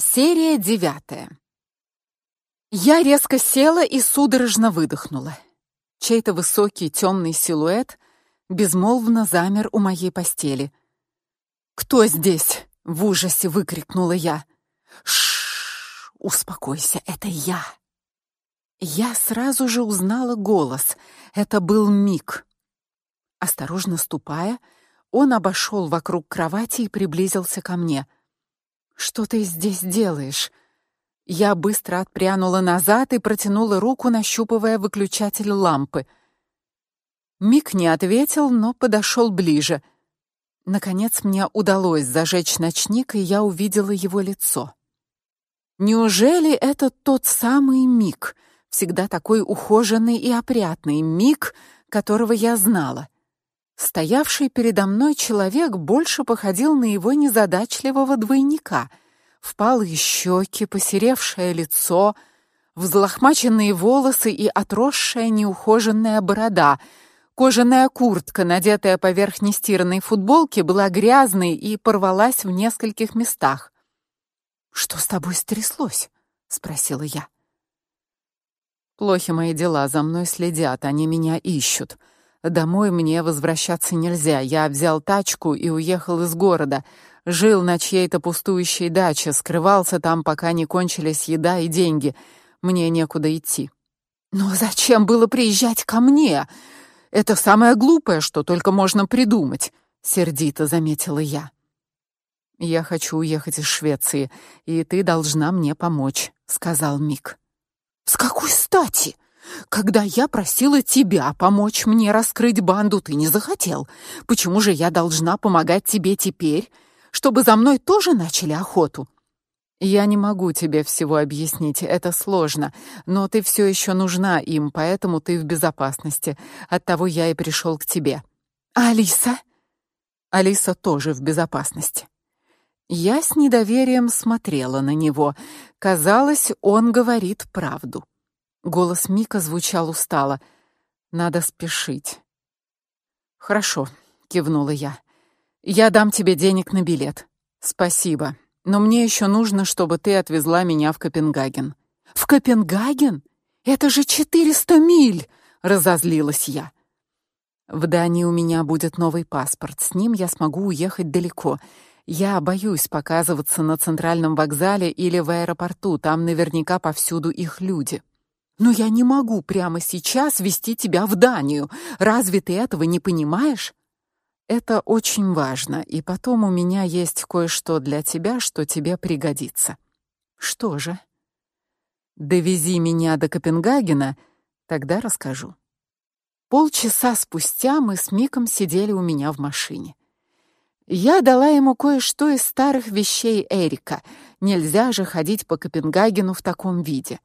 Серия девятая. Я резко села и судорожно выдохнула. Чей-то высокий темный силуэт безмолвно замер у моей постели. "Кто здесь?" в ужасе выкрикнула я. "Шш, успокойся, это я". Я сразу же узнала голос. Это был Мик. Осторожно ступая, он обошел вокруг кровати и приблизился ко мне. Что ты здесь делаешь? Я быстро отпрянула назад и протянула руку, нащупывая выключатель лампы. Мик не ответил, но подошел ближе. Наконец мне удалось зажечь ночник, и я увидела его лицо. Неужели это тот самый Мик, всегда такой ухоженный и опрятный Мик, которого я знала? Стоявший передо мной человек больше походил на его незадачливого двойника. Впалые щеки, посеревшее лицо, взлохмаченные волосы и отросшая неухоженная борода. Кожаная куртка, надетая поверх нестиранной футболки, была грязной и порвалась в нескольких местах. "Что с тобой стряслось?" спросила я. Плохи мои дела, за мной следят, они меня ищут. Домой мне возвращаться нельзя. Я взял тачку и уехал из города. Жил на чьей-то пустующей даче, скрывался там, пока не кончились еда и деньги. Мне некуда идти. Но зачем было приезжать ко мне? Это самое глупое, что только можно придумать, сердито заметила я. Я хочу уехать из Швеции, и ты должна мне помочь, сказал Мик. С какой стати? Когда я просила тебя помочь мне раскрыть банду, ты не захотел. Почему же я должна помогать тебе теперь, чтобы за мной тоже начали охоту? Я не могу тебе всего объяснить, это сложно, но ты все еще нужна им, поэтому ты в безопасности. Оттого я и пришел к тебе. Алиса? Алиса тоже в безопасности. Я с недоверием смотрела на него. Казалось, он говорит правду. Голос Мика звучал устало. Надо спешить. Хорошо, кивнула я. Я дам тебе денег на билет. Спасибо. Но мне еще нужно, чтобы ты отвезла меня в Копенгаген. В Копенгаген? Это же 400 миль, разозлилась я. В Дании у меня будет новый паспорт. С ним я смогу уехать далеко. Я боюсь показываться на центральном вокзале или в аэропорту. Там наверняка повсюду их люди. Но я не могу прямо сейчас вести тебя в Данию. Разве ты этого не понимаешь? Это очень важно, и потом у меня есть кое-что для тебя, что тебе пригодится. Что же? Довези меня до Копенгагена, тогда расскажу. Полчаса спустя мы с Миком сидели у меня в машине. Я дала ему кое-что из старых вещей Эрика. Нельзя же ходить по Копенгагену в таком виде.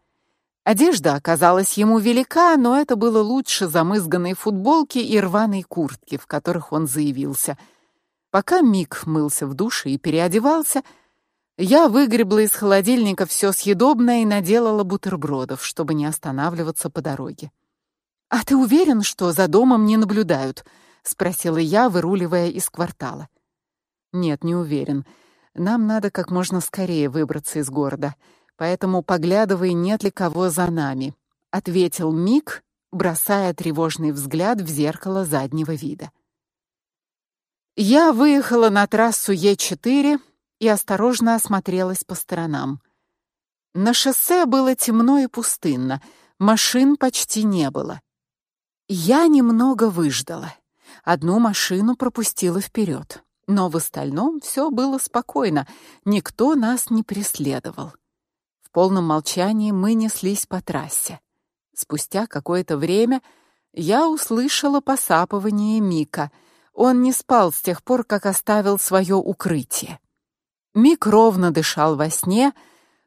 Одежда оказалась ему велика, но это было лучше замызганной футболки и рваной куртки, в которых он заявился. Пока Мик мылся в душе и переодевался, я выгребла из холодильника все съедобное и наделала бутербродов, чтобы не останавливаться по дороге. А ты уверен, что за домом не наблюдают? спросила я, выруливая из квартала. Нет, не уверен. Нам надо как можно скорее выбраться из города поэтому поглядывай, нет ли кого за нами, ответил Мик, бросая тревожный взгляд в зеркало заднего вида. Я выехала на трассу Е4 и осторожно осмотрелась по сторонам. На шоссе было темно и пустынно, машин почти не было. Я немного выждала. Одну машину пропустила вперед, но в остальном все было спокойно, никто нас не преследовал полном молчании мы неслись по трассе. Спустя какое-то время я услышала посапывание Мика. Он не спал с тех пор, как оставил свое укрытие. Мик ровно дышал во сне,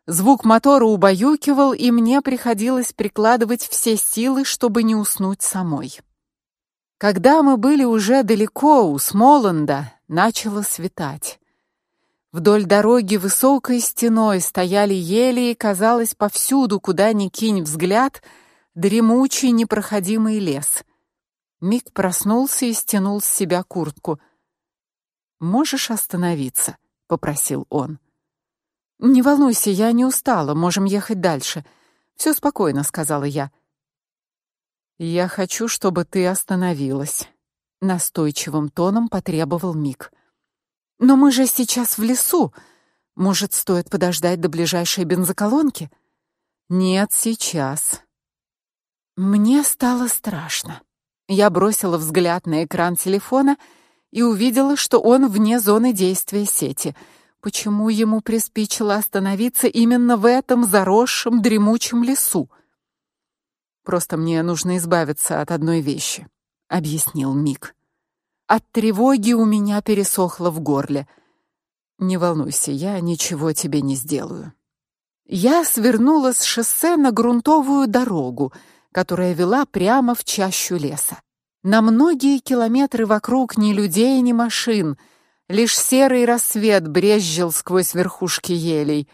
звук мотора убаюкивал, и мне приходилось прикладывать все силы, чтобы не уснуть самой. Когда мы были уже далеко у Смоланда, начало светать. Вдоль дороги высокой стеной стояли ели, и казалось, повсюду, куда ни кинь взгляд, дремучий непроходимый лес. Мик проснулся и стянул с себя куртку. "Можешь остановиться?" попросил он. Не волнуйся, я не устала, можем ехать дальше. Все спокойно, сказала я. Я хочу, чтобы ты остановилась, настойчивым тоном потребовал Мик. Но мы же сейчас в лесу. Может, стоит подождать до ближайшей бензоколонки? Нет, сейчас. Мне стало страшно. Я бросила взгляд на экран телефона и увидела, что он вне зоны действия сети. Почему ему приспичило остановиться именно в этом заросшем дремучем лесу? Просто мне нужно избавиться от одной вещи, объяснил Мик. От тревоги у меня пересохло в горле. Не волнуйся, я ничего тебе не сделаю. Я свернула с шоссе на грунтовую дорогу, которая вела прямо в чащу леса. На многие километры вокруг ни людей, ни машин, лишь серый рассвет брезжил сквозь верхушки елей.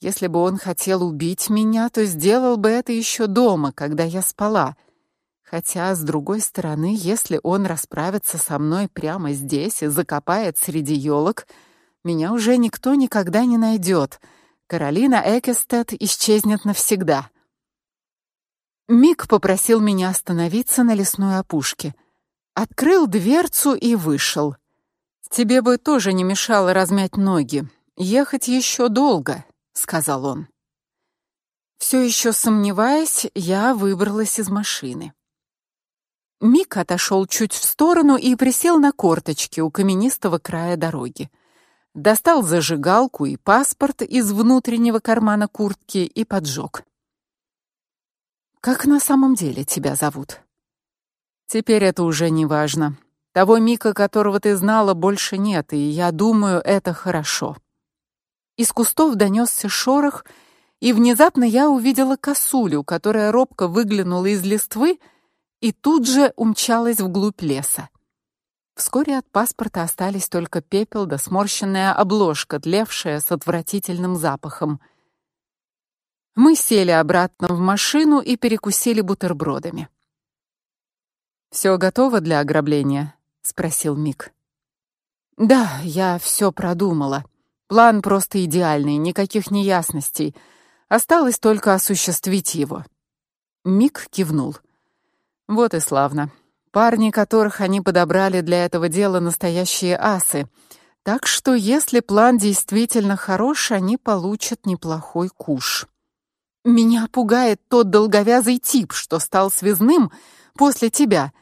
Если бы он хотел убить меня, то сделал бы это еще дома, когда я спала. Хотя, с другой стороны, если он расправится со мной прямо здесь и закопает среди елок, меня уже никто никогда не найдет. Каролина Экестед исчезнет навсегда. Мик попросил меня остановиться на лесной опушке. Открыл дверцу и вышел. Тебе бы тоже не мешало размять ноги. Ехать еще долго, сказал он. Все еще сомневаясь, я выбралась из машины. Мик отошел чуть в сторону и присел на корточки у каменистого края дороги. Достал зажигалку и паспорт из внутреннего кармана куртки и поджег. Как на самом деле тебя зовут? Теперь это уже не важно. Того Мика, которого ты знала, больше нет, и я думаю, это хорошо. Из кустов донесся шорох, и внезапно я увидела косулю, которая робко выглянула из листвы и тут же умчалась вглубь леса. Вскоре от паспорта остались только пепел да сморщенная обложка, тлевшая с отвратительным запахом. Мы сели обратно в машину и перекусили бутербродами. Все готово для ограбления, спросил Мик. Да, я все продумала. План просто идеальный, никаких неясностей. Осталось только осуществить его. Мик кивнул. Вот и славно. Парни, которых они подобрали для этого дела, настоящие асы. Так что, если план действительно хорош, они получат неплохой куш. Меня пугает тот долговязый тип, что стал связным после тебя.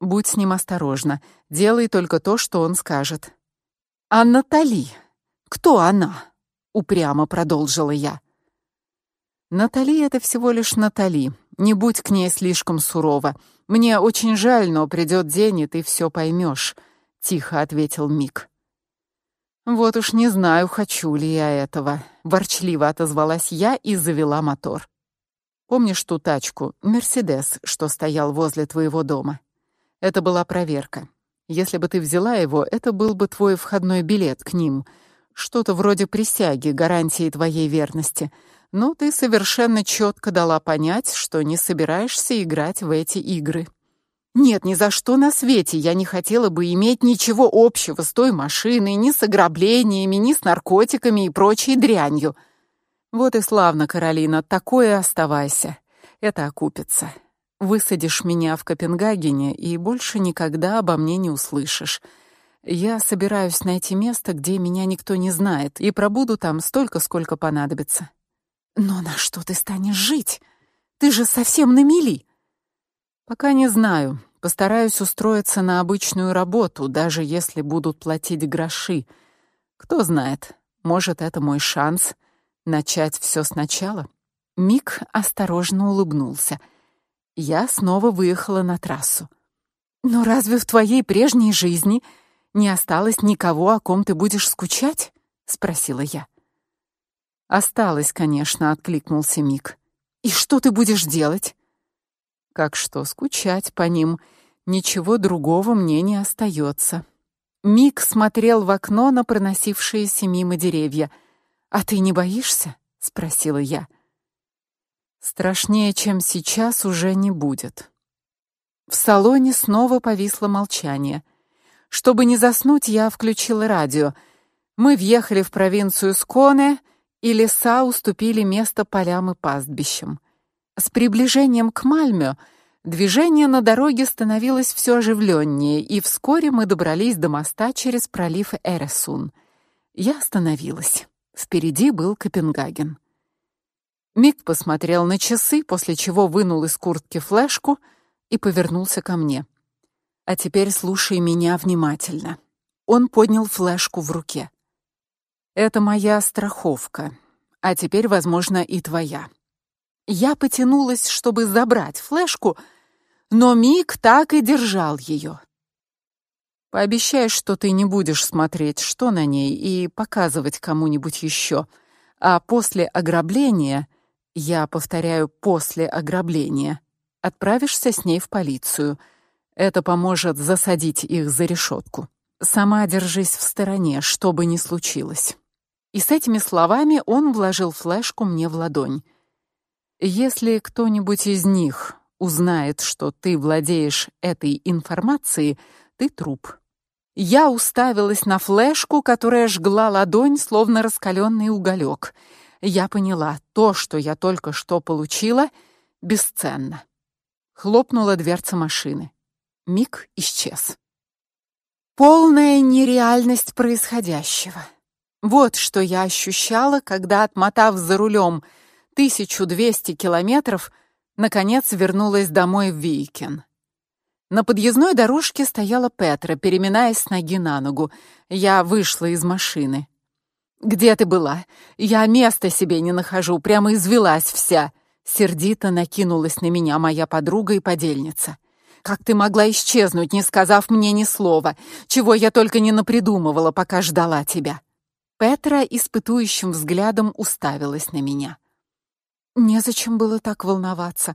Будь с ним осторожна. Делай только то, что он скажет. А Натали? Кто она? упрямо продолжила я. Натали это всего лишь Натали. Не будь к ней слишком сурова. Мне очень жаль, но придет день, и ты все поймешь, тихо ответил Мик. Вот уж не знаю, хочу ли я этого, ворчливо отозвалась я и завела мотор. Помнишь ту тачку, Мерседес, что стоял возле твоего дома? Это была проверка. Если бы ты взяла его, это был бы твой входной билет к ним, что-то вроде присяги, гарантии твоей верности. Но ты совершенно четко дала понять, что не собираешься играть в эти игры. Нет, ни за что на свете я не хотела бы иметь ничего общего с той машиной, ни с ограблениями, ни с наркотиками и прочей дрянью. Вот и славно, Каролина, такое оставайся. Это окупится. Высадишь меня в Копенгагене и больше никогда обо мне не услышишь. Я собираюсь найти место, где меня никто не знает, и пробуду там столько, сколько понадобится. Но на что ты станешь жить? Ты же совсем на мели. Пока не знаю. Постараюсь устроиться на обычную работу, даже если будут платить гроши. Кто знает, может, это мой шанс начать все сначала. Мик осторожно улыбнулся. Я снова выехала на трассу. Но разве в твоей прежней жизни не осталось никого, о ком ты будешь скучать? спросила я. Осталось, конечно, откликнулся Мик. И что ты будешь делать? Как что, скучать по ним? Ничего другого мне не остается. Мик смотрел в окно на проносившиеся мимо деревья. А ты не боишься? спросила я. Страшнее, чем сейчас, уже не будет. В салоне снова повисло молчание. Чтобы не заснуть, я включила радио. Мы въехали в провинцию Сконе и леса уступили место полям и пастбищам. С приближением к Мальме движение на дороге становилось все оживленнее, и вскоре мы добрались до моста через пролив Эресун. Я остановилась. Впереди был Копенгаген. Мик посмотрел на часы, после чего вынул из куртки флешку и повернулся ко мне. А теперь слушай меня внимательно. Он поднял флешку в руке. Это моя страховка, а теперь, возможно, и твоя. Я потянулась, чтобы забрать флешку, но Мик так и держал ее. Пообещай, что ты не будешь смотреть, что на ней, и показывать кому-нибудь еще. А после ограбления, я повторяю, после ограбления, отправишься с ней в полицию. Это поможет засадить их за решетку. Сама держись в стороне, что бы ни случилось. И с этими словами он вложил флешку мне в ладонь. Если кто-нибудь из них узнает, что ты владеешь этой информацией, ты труп. Я уставилась на флешку, которая жгла ладонь, словно раскаленный уголек. Я поняла, то, что я только что получила, бесценно. Хлопнула дверца машины. Миг исчез. Полная нереальность происходящего. Вот что я ощущала, когда, отмотав за рулем 1200 километров, наконец вернулась домой в Вейкен. На подъездной дорожке стояла Петра, переминаясь с ноги на ногу. Я вышла из машины. «Где ты была? Я места себе не нахожу, прямо извелась вся!» Сердито накинулась на меня моя подруга и подельница. Как ты могла исчезнуть, не сказав мне ни слова, чего я только не напридумывала, пока ждала тебя? Петра испытующим взглядом уставилась на меня. Незачем было так волноваться.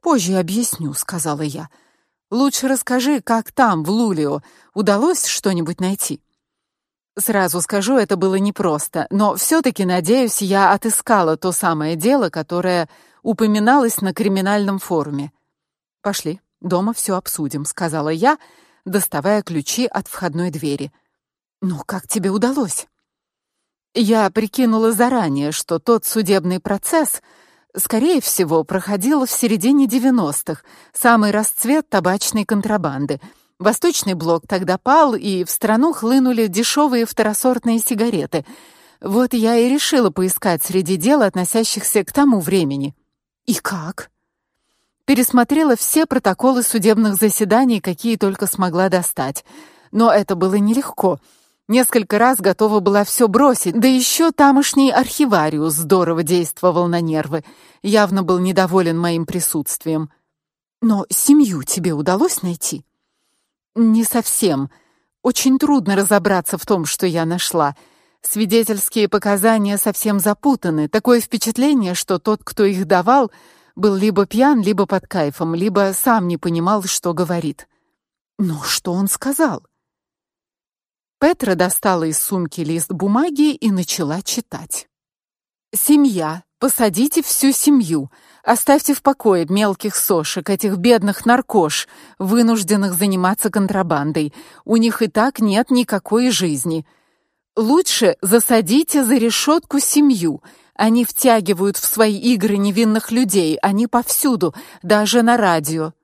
Позже объясню, сказала я. Лучше расскажи, как там в Лулио удалось что-нибудь найти. Сразу скажу, это было непросто, но все таки надеюсь, я отыскала то самое дело, которое упоминалось на криминальном форуме. Пошли. Дома все обсудим, сказала я, доставая ключи от входной двери. Ну, как тебе удалось? Я прикинула заранее, что тот судебный процесс, скорее всего, проходил в середине 90-х, самый расцвет табачной контрабанды. Восточный блок тогда пал, и в страну хлынули дешевые второсортные сигареты. Вот я и решила поискать среди дел, относящихся к тому времени. И как? пересмотрела все протоколы судебных заседаний, какие только смогла достать. Но это было нелегко. Несколько раз готова была все бросить. Да еще тамошний архивариус здорово действовал на нервы. Явно был недоволен моим присутствием. Но семью тебе удалось найти? Не совсем. Очень трудно разобраться в том, что я нашла. Свидетельские показания совсем запутаны. Такое впечатление, что тот, кто их давал, был либо пьян, либо под кайфом, либо сам не понимал, что говорит. Но что он сказал? Петра достала из сумки лист бумаги и начала читать. Семья, посадите всю семью. Оставьте в покое мелких сошек, этих бедных наркош, вынужденных заниматься контрабандой. У них и так нет никакой жизни. Лучше засадите за решетку семью. Они втягивают в свои игры невинных людей, они повсюду, даже на радио.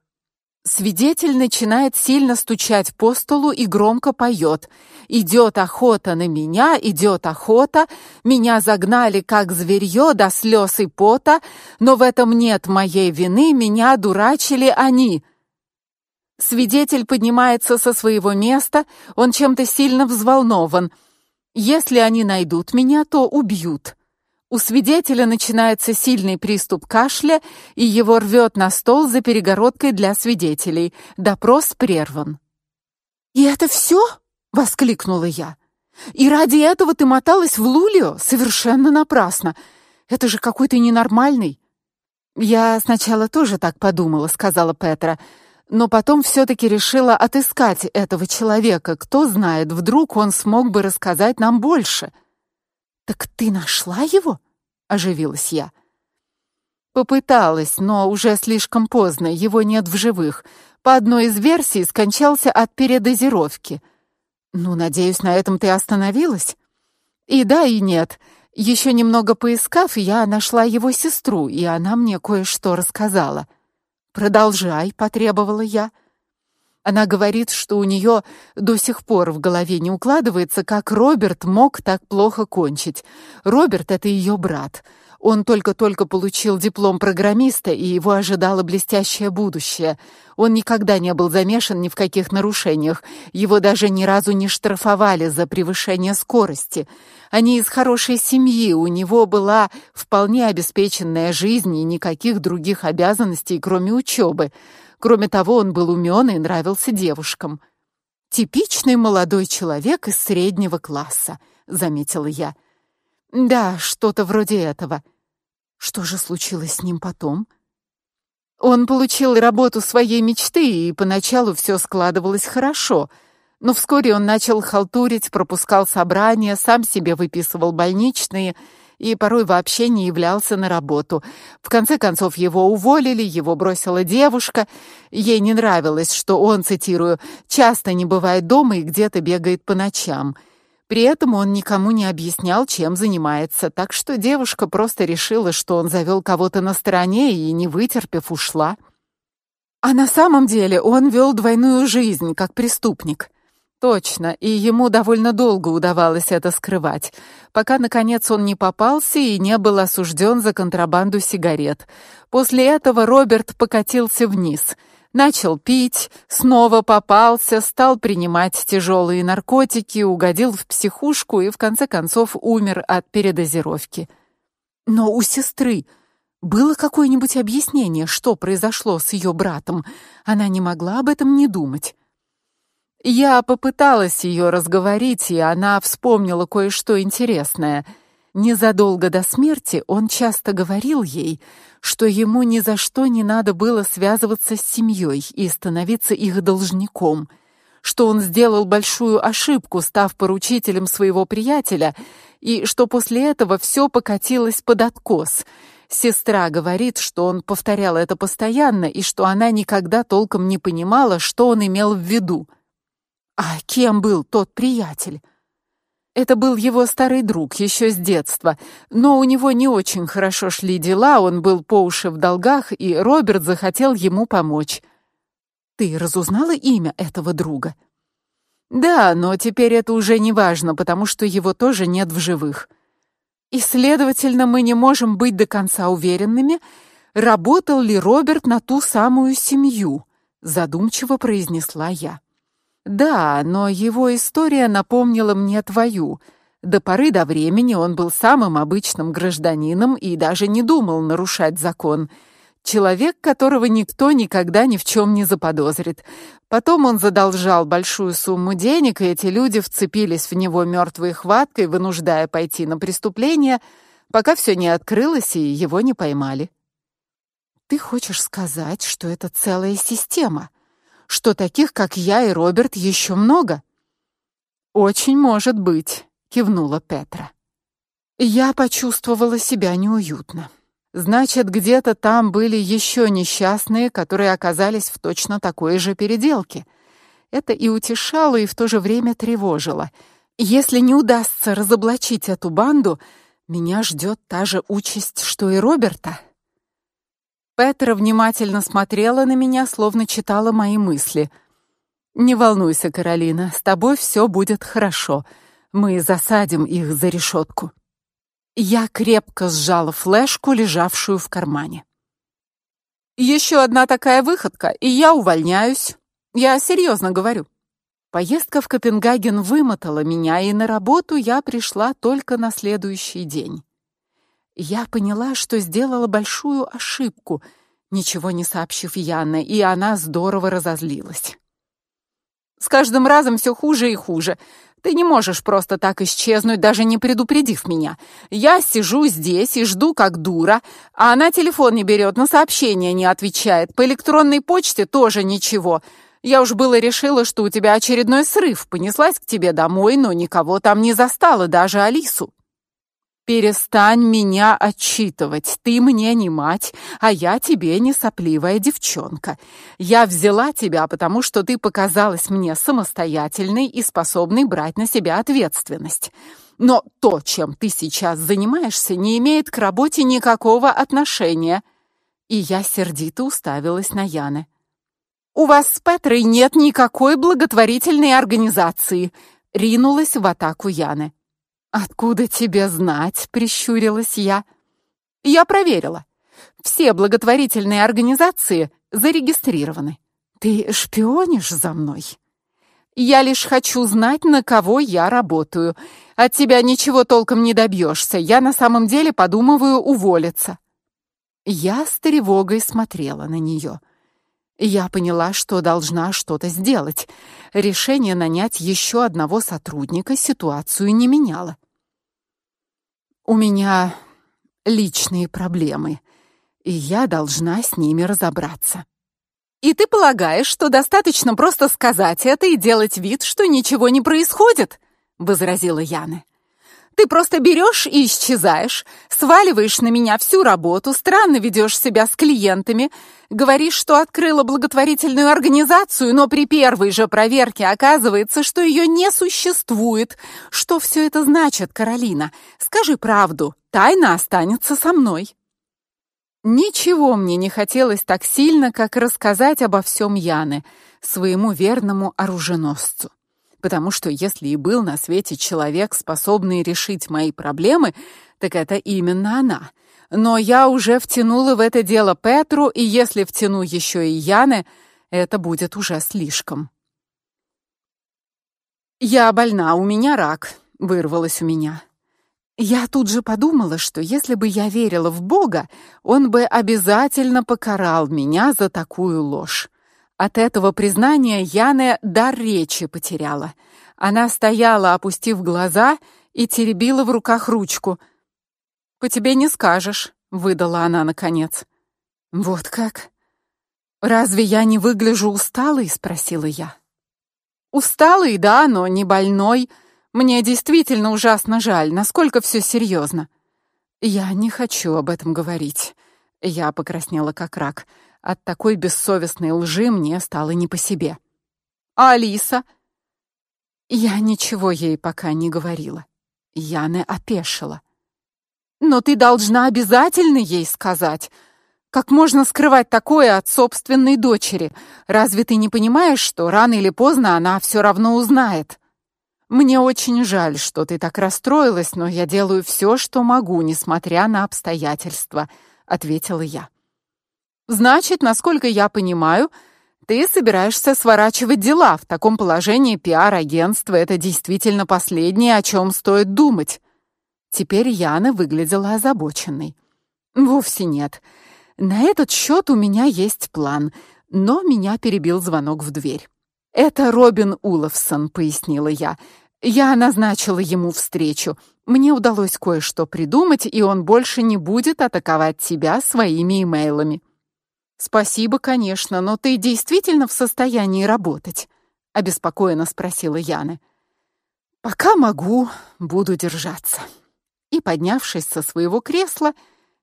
Свидетель начинает сильно стучать по столу и громко поет. «Идет охота на меня, идет охота, меня загнали как зверье до слез и пота, но в этом нет моей вины, меня дурачили они». Свидетель поднимается со своего места, он чем-то сильно взволнован. «Если они найдут меня, то убьют». У свидетеля начинается сильный приступ кашля, и его рвет на стол за перегородкой для свидетелей. Допрос прерван. «И это все?» — воскликнула я. «И ради этого ты моталась в Лулио? Совершенно напрасно. Это же какой-то ненормальный». «Я сначала тоже так подумала», — сказала Петра, «но потом все-таки решила отыскать этого человека. Кто знает, вдруг он смог бы рассказать нам больше». Так ты нашла его? оживилась я. Попыталась, но уже слишком поздно, его нет в живых. По одной из версий скончался от передозировки. Ну, надеюсь, на этом ты остановилась? И да, и нет. Еще немного поискав, я нашла его сестру, и она мне кое-что рассказала. Продолжай, потребовала я. Она говорит, что у нее до сих пор в голове не укладывается, как Роберт мог так плохо кончить. Роберт это ее брат. Он только-только получил диплом программиста, и его ожидало блестящее будущее. Он никогда не был замешан ни в каких нарушениях. Его даже ни разу не штрафовали за превышение скорости. Они из хорошей семьи, у него была вполне обеспеченная жизнь и никаких других обязанностей, кроме учебы. Кроме того, он был умен и нравился девушкам. Типичный молодой человек из среднего класса, заметила я. Да, что-то вроде этого. Что же случилось с ним потом? Он получил работу своей мечты, и поначалу все складывалось хорошо. Но вскоре он начал халтурить, пропускал собрания, сам себе выписывал больничные и порой вообще не являлся на работу. В конце концов его уволили, его бросила девушка. Ей не нравилось, что он, цитирую, часто не бывает дома и где-то бегает по ночам. При этом он никому не объяснял, чем занимается, так что девушка просто решила, что он завел кого-то на стороне и, не вытерпев, ушла. А на самом деле он вел двойную жизнь, как преступник. Точно, и ему довольно долго удавалось это скрывать, пока наконец он не попался и не был осужден за контрабанду сигарет. После этого Роберт покатился вниз — Начал пить, снова попался, стал принимать тяжелые наркотики, угодил в психушку и в конце концов умер от передозировки. Но у сестры было какое-нибудь объяснение, что произошло с ее братом? Она не могла об этом не думать. Я попыталась ее разговорить, и она вспомнила кое-что интересное — Незадолго до смерти он часто говорил ей, что ему ни за что не надо было связываться с семьей и становиться их должником, что он сделал большую ошибку, став поручителем своего приятеля, и что после этого все покатилось под откос. Сестра говорит, что он повторял это постоянно и что она никогда толком не понимала, что он имел в виду. А кем был тот приятель? Это был его старый друг еще с детства, но у него не очень хорошо шли дела, он был по уши в долгах, и Роберт захотел ему помочь. Ты разузнала имя этого друга? Да, но теперь это уже не важно, потому что его тоже нет в живых. И, следовательно, мы не можем быть до конца уверенными, работал ли Роберт на ту самую семью, задумчиво произнесла я. Да, но его история напомнила мне твою. До поры до времени он был самым обычным гражданином и даже не думал нарушать закон. Человек, которого никто никогда ни в чем не заподозрит. Потом он задолжал большую сумму денег, и эти люди вцепились в него мертвой хваткой, вынуждая пойти на преступление, пока все не открылось и его не поймали. Ты хочешь сказать, что это целая система? Что таких, как я и Роберт, еще много. Очень может быть, кивнула Петра. Я почувствовала себя неуютно. Значит, где-то там были еще несчастные, которые оказались в точно такой же переделке. Это и утешало, и в то же время тревожило. Если не удастся разоблачить эту банду, меня ждет та же участь, что и Роберта. Петра внимательно смотрела на меня, словно читала мои мысли. Не волнуйся, Каролина, с тобой все будет хорошо. Мы засадим их за решетку. Я крепко сжала флешку, лежавшую в кармане. Еще одна такая выходка, и я увольняюсь. Я серьезно говорю. Поездка в Копенгаген вымотала меня, и на работу я пришла только на следующий день. Я поняла, что сделала большую ошибку, ничего не сообщив Яне, и она здорово разозлилась. С каждым разом все хуже и хуже. Ты не можешь просто так исчезнуть, даже не предупредив меня. Я сижу здесь и жду как дура, а она телефон не берет, на сообщения не отвечает. По электронной почте тоже ничего. Я уж было решила, что у тебя очередной срыв. Понеслась к тебе домой, но никого там не застала, даже Алису. Перестань меня отчитывать. Ты мне не мать, а я тебе не сопливая девчонка. Я взяла тебя, потому что ты показалась мне самостоятельной и способной брать на себя ответственность. Но то, чем ты сейчас занимаешься, не имеет к работе никакого отношения. И я сердито уставилась на Яны. У вас с Петрой нет никакой благотворительной организации, ринулась в атаку Яны. Откуда тебе знать, прищурилась я. Я проверила. Все благотворительные организации зарегистрированы. Ты шпионишь за мной? Я лишь хочу знать, на кого я работаю. От тебя ничего толком не добьешься. Я на самом деле подумываю уволиться. Я с тревогой смотрела на нее. Я поняла, что должна что-то сделать. Решение нанять еще одного сотрудника ситуацию не меняло. У меня личные проблемы, и я должна с ними разобраться. И ты полагаешь, что достаточно просто сказать это и делать вид, что ничего не происходит? возразила Яна. Ты просто берешь и исчезаешь, сваливаешь на меня всю работу, странно ведешь себя с клиентами, говоришь, что открыла благотворительную организацию, но при первой же проверке оказывается, что ее не существует. Что все это значит, Каролина? Скажи правду, тайна останется со мной. Ничего мне не хотелось так сильно, как рассказать обо всем Яне, своему верному оруженосцу потому что если и был на свете человек, способный решить мои проблемы, так это именно она. Но я уже втянула в это дело Петру, и если втяну еще и Яны, это будет уже слишком. Я больна, у меня рак, вырвалось у меня. Я тут же подумала, что если бы я верила в Бога, он бы обязательно покарал меня за такую ложь. От этого признания Яна дар речи потеряла. Она стояла, опустив глаза, и теребила в руках ручку. По тебе не скажешь, выдала она наконец. Вот как? Разве я не выгляжу усталой, спросила я. Усталый, да, но не больной. Мне действительно ужасно жаль, насколько все серьезно. Я не хочу об этом говорить. Я покраснела как рак. От такой бессовестной лжи мне стало не по себе. А Алиса? Я ничего ей пока не говорила. Яна опешила. Но ты должна обязательно ей сказать. Как можно скрывать такое от собственной дочери? Разве ты не понимаешь, что рано или поздно она все равно узнает? Мне очень жаль, что ты так расстроилась, но я делаю все, что могу, несмотря на обстоятельства, ответила я. Значит, насколько я понимаю, ты собираешься сворачивать дела. В таком положении пиар-агентство это действительно последнее, о чем стоит думать. Теперь Яна выглядела озабоченной. Вовсе нет. На этот счет у меня есть план, но меня перебил звонок в дверь. Это Робин Уловсон, пояснила я. Я назначила ему встречу. Мне удалось кое-что придумать, и он больше не будет атаковать тебя своими имейлами. Спасибо, конечно, но ты действительно в состоянии работать? обеспокоенно спросила Яна. Пока могу, буду держаться. И поднявшись со своего кресла,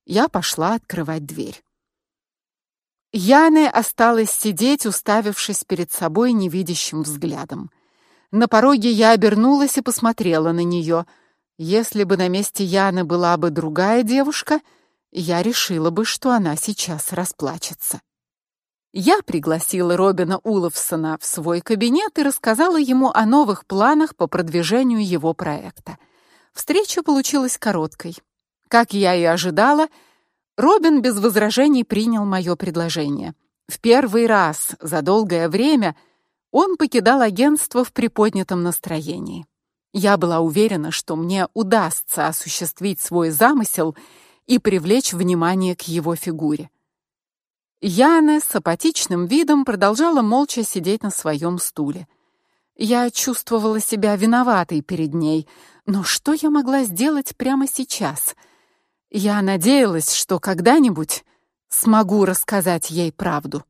я пошла открывать дверь. Яна осталась сидеть, уставившись перед собой невидящим взглядом. На пороге я обернулась и посмотрела на нее. Если бы на месте Яны была бы другая девушка, я решила бы, что она сейчас расплачется. Я пригласила Робина Уловсона в свой кабинет и рассказала ему о новых планах по продвижению его проекта. Встреча получилась короткой. Как я и ожидала, Робин без возражений принял мое предложение. В первый раз за долгое время он покидал агентство в приподнятом настроении. Я была уверена, что мне удастся осуществить свой замысел и привлечь внимание к его фигуре. Яна с апатичным видом продолжала молча сидеть на своем стуле. Я чувствовала себя виноватой перед ней, но что я могла сделать прямо сейчас? Я надеялась, что когда-нибудь смогу рассказать ей правду.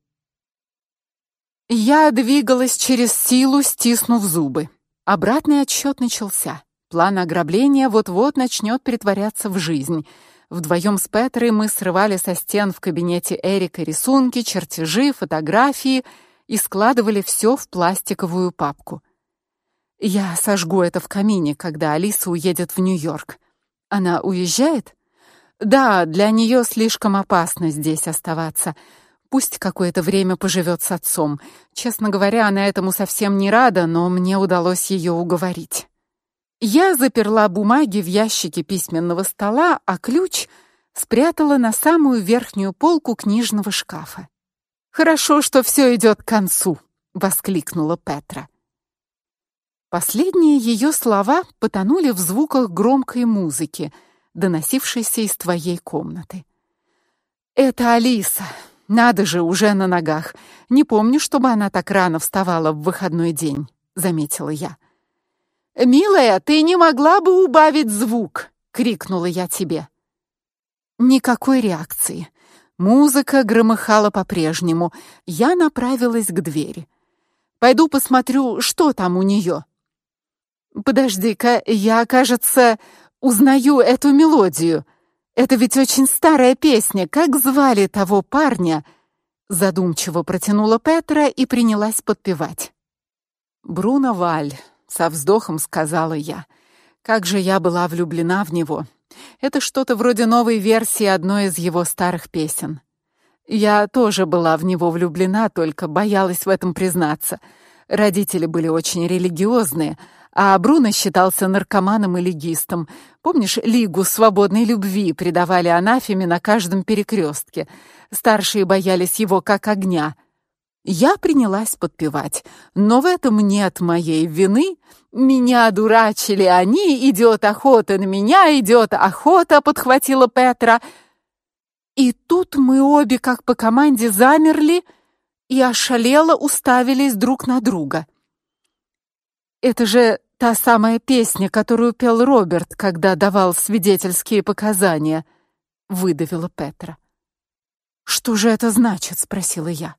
Я двигалась через силу, стиснув зубы. Обратный отсчет начался. План ограбления вот-вот начнет притворяться в жизнь. Вдвоем с Петрой мы срывали со стен в кабинете Эрика рисунки, чертежи, фотографии и складывали все в пластиковую папку. Я сожгу это в камине, когда Алиса уедет в Нью-Йорк. Она уезжает? Да, для нее слишком опасно здесь оставаться. Пусть какое-то время поживет с отцом. Честно говоря, она этому совсем не рада, но мне удалось ее уговорить. Я заперла бумаги в ящике письменного стола, а ключ спрятала на самую верхнюю полку книжного шкафа. Хорошо, что все идет к концу, воскликнула Петра. Последние ее слова потонули в звуках громкой музыки, доносившейся из твоей комнаты. Это Алиса. Надо же, уже на ногах. Не помню, чтобы она так рано вставала в выходной день, заметила я. Милая, ты не могла бы убавить звук, крикнула я тебе. Никакой реакции. Музыка громыхала по-прежнему. Я направилась к двери. Пойду посмотрю, что там у нее. Подожди-ка, я, кажется, узнаю эту мелодию. Это ведь очень старая песня. Как звали того парня? Задумчиво протянула Петра и принялась подпевать. Бруно Валь, со вздохом сказала я. Как же я была влюблена в него. Это что-то вроде новой версии одной из его старых песен. Я тоже была в него влюблена, только боялась в этом признаться. Родители были очень религиозные, а Бруно считался наркоманом и легистом. Помнишь, Лигу свободной любви предавали анафеме на каждом перекрестке. Старшие боялись его как огня. Я принялась подпевать, но в этом нет моей вины. Меня дурачили они, идет охота на меня, идет охота, подхватила Петра. И тут мы обе, как по команде, замерли и ошалело уставились друг на друга. Это же Та самая песня, которую пел Роберт, когда давал свидетельские показания, выдавила Петра. Что же это значит, спросила я.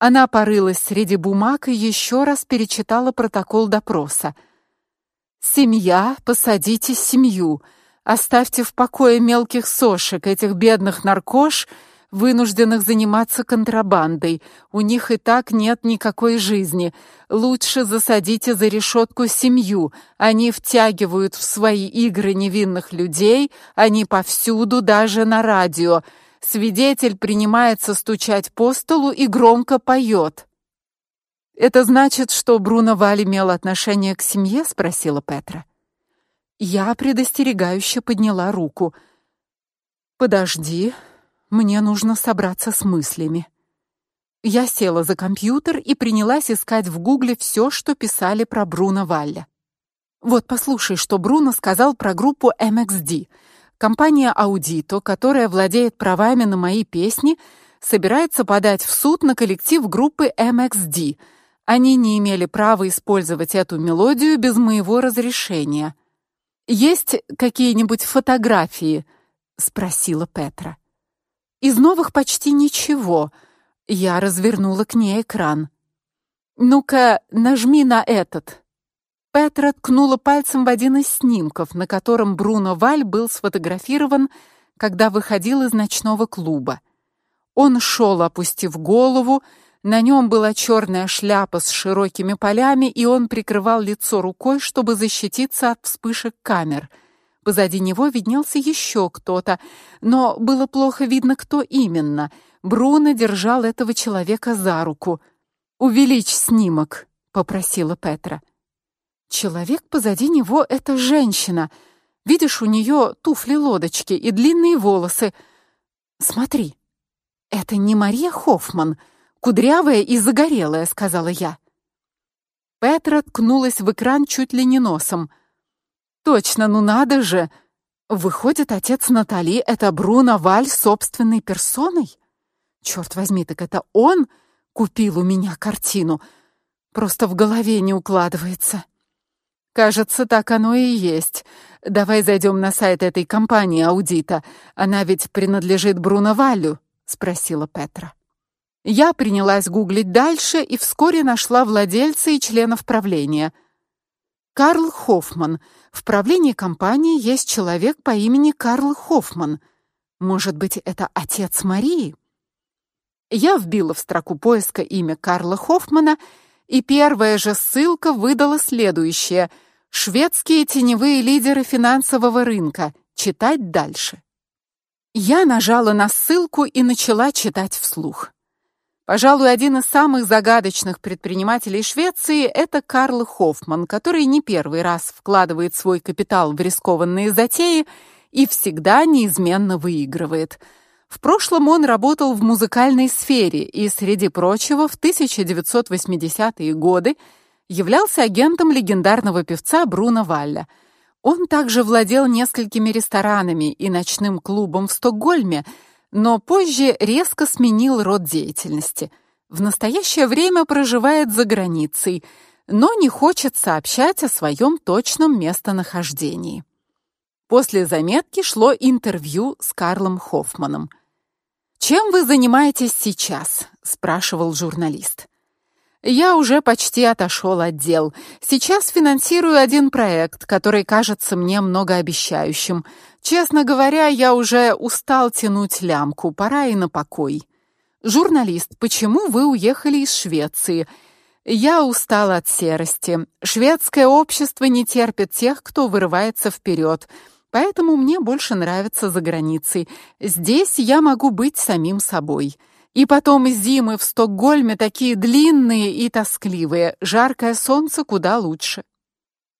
Она порылась среди бумаг и еще раз перечитала протокол допроса. Семья, посадите семью, оставьте в покое мелких сошек, этих бедных наркош вынужденных заниматься контрабандой. У них и так нет никакой жизни. Лучше засадите за решетку семью. Они втягивают в свои игры невинных людей, они повсюду, даже на радио. Свидетель принимается стучать по столу и громко поет. Это значит, что Бруно Валь имел отношение к семье, спросила Петра. Я предостерегающе подняла руку. Подожди, мне нужно собраться с мыслями. Я села за компьютер и принялась искать в Гугле все, что писали про Бруно Валля. Вот послушай, что Бруно сказал про группу MXD. Компания Audito, которая владеет правами на мои песни, собирается подать в суд на коллектив группы MXD. Они не имели права использовать эту мелодию без моего разрешения. Есть какие-нибудь фотографии? спросила Петра. Из новых почти ничего. Я развернула к ней экран. Ну-ка, нажми на этот. Петра ткнула пальцем в один из снимков, на котором Бруно Валь был сфотографирован, когда выходил из ночного клуба. Он шел, опустив голову, на нем была черная шляпа с широкими полями, и он прикрывал лицо рукой, чтобы защититься от вспышек камер — Позади него виднелся еще кто-то, но было плохо видно, кто именно. Бруно держал этого человека за руку. "Увеличь снимок", попросила Петра. Человек позади него это женщина. Видишь, у нее туфли-лодочки и длинные волосы. Смотри. Это не Мария Хоффман, кудрявая и загорелая, сказала я. Петра ткнулась в экран чуть ли не носом. Точно, ну надо же. Выходит, отец Натали это Бруно Валь собственной персоной? Черт возьми, так это он купил у меня картину. Просто в голове не укладывается. Кажется, так оно и есть. Давай зайдем на сайт этой компании аудита. Она ведь принадлежит Бруно Валю, спросила Петра. Я принялась гуглить дальше и вскоре нашла владельца и членов правления. Карл Хоффман в правлении компании есть человек по имени Карл Хоффман. Может быть, это отец Марии? Я вбила в строку поиска имя Карла Хоффмана И первая же ссылка выдала следующее: шведские теневые лидеры финансового рынка. Читать дальше. Я нажала на ссылку и начала читать вслух. Пожалуй, один из самых загадочных предпринимателей Швеции это Карл Хоффман, который не первый раз вкладывает свой капитал в рискованные затеи и всегда неизменно выигрывает. В прошлом он работал в музыкальной сфере и среди прочего в 1980-е годы являлся агентом легендарного певца Бруно Валля. Он также владел несколькими ресторанами и ночным клубом в Стокгольме, но позже резко сменил род деятельности. В настоящее время проживает за границей, но не хочет сообщать о своем точном местонахождении. После заметки шло интервью с Карлом Хоффманом. Чем вы занимаетесь сейчас? спрашивал журналист. Я уже почти отошел от дел. Сейчас финансирую один проект, который кажется мне многообещающим. Честно говоря, я уже устал тянуть лямку, пора и на покой. Журналист, почему вы уехали из Швеции? Я устал от серости. Шведское общество не терпит тех, кто вырывается вперед. Поэтому мне больше нравится за границей. Здесь я могу быть самим собой. И потом зимы в Стокгольме такие длинные и тоскливые, жаркое солнце куда лучше.